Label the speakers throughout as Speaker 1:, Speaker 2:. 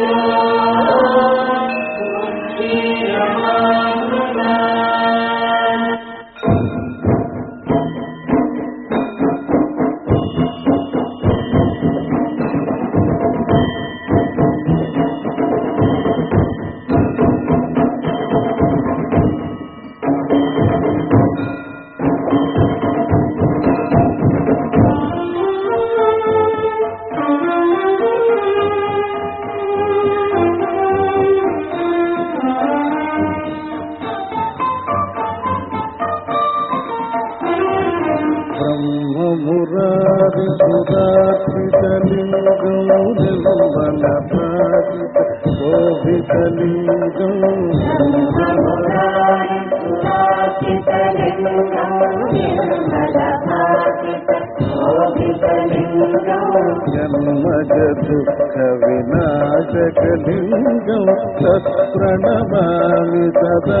Speaker 1: Thank you. శోభితలింగం జన్మజ దుఃఖ వినాశకలింగం తత్ప్రణమామి సదా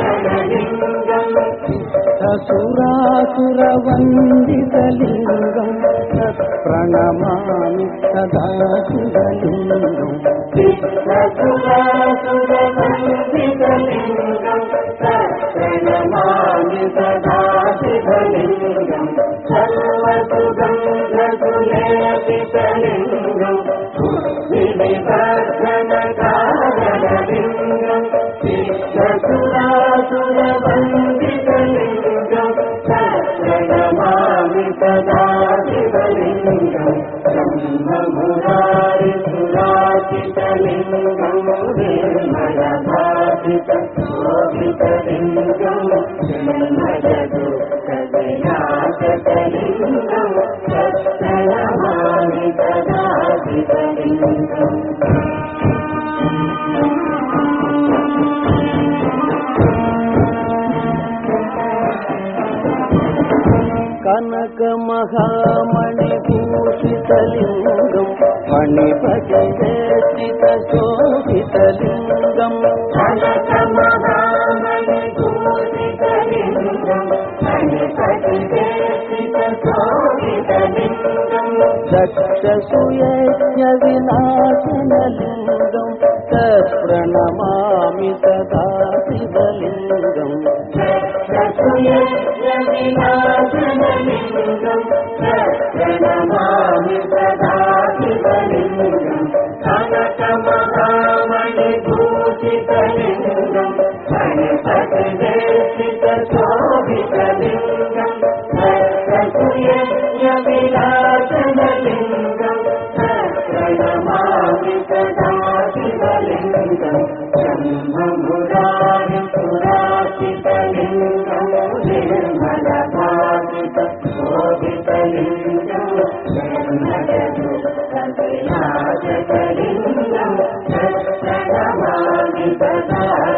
Speaker 1: శివలింగం సర్వసుగంధ సులేపితలింగం బుద్ధి వివర్ధన కారణలింగం సురాసురవందితలింగం తత్ప్రణమామి
Speaker 2: కనక మహామణి భూషితలింగం మణిపతి వేషిత శోభితలింగం. దక్షసుయజ్ఞ వినాశనలింగం తత్ప్రణమామి సదా శివలింగం
Speaker 1: చక్షుయజ్ఞ వినాశనలింగం ప్రణమామి సదా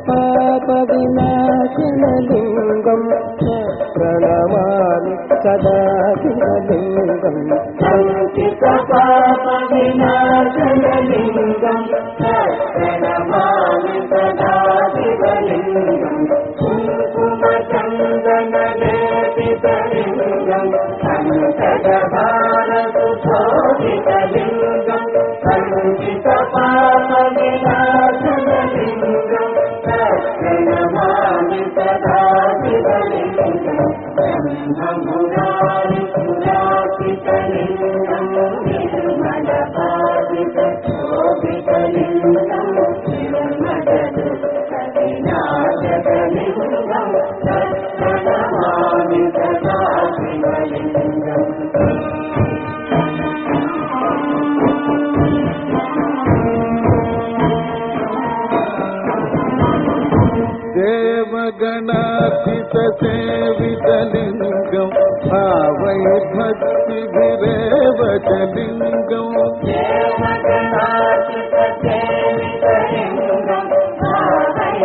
Speaker 2: పాప వినాశనలింగం ప్రణమామి సదా శివలింగం
Speaker 1: సంచిత పాప వినాశనలింగం ప్రణమామి సదా శివలింగం ब्रह्ममुदारिपुरापितलिङ्गम् निर्मलपादितशोभितलिङ्गम्
Speaker 2: దేవగణాధిత సేవితలింగం భావై భక్తిభిరేవచలింగం
Speaker 1: దేవగణాచిత సేవితలింగం భావయ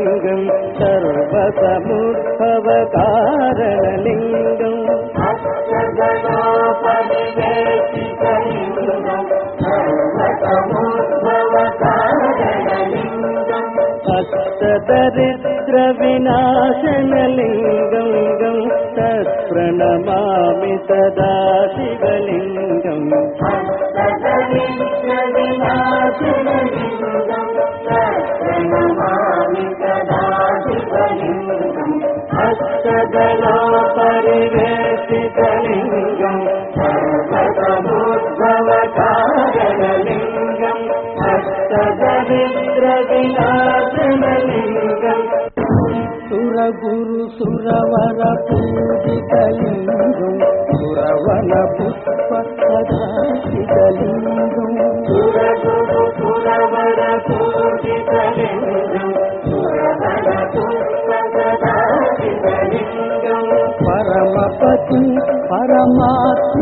Speaker 2: विनाशनलिङ्गं
Speaker 1: गं तत्प्रणमामि सदा शिवलिङ्गम्। अष्टदला परिवेशितलिङ्गम् जलिङ्गम् अष्टदविद्रविला
Speaker 2: గురు సురవర పూజితలింగం సురవన పుష్ప
Speaker 1: పరమపతి పరమాత్మకలింగం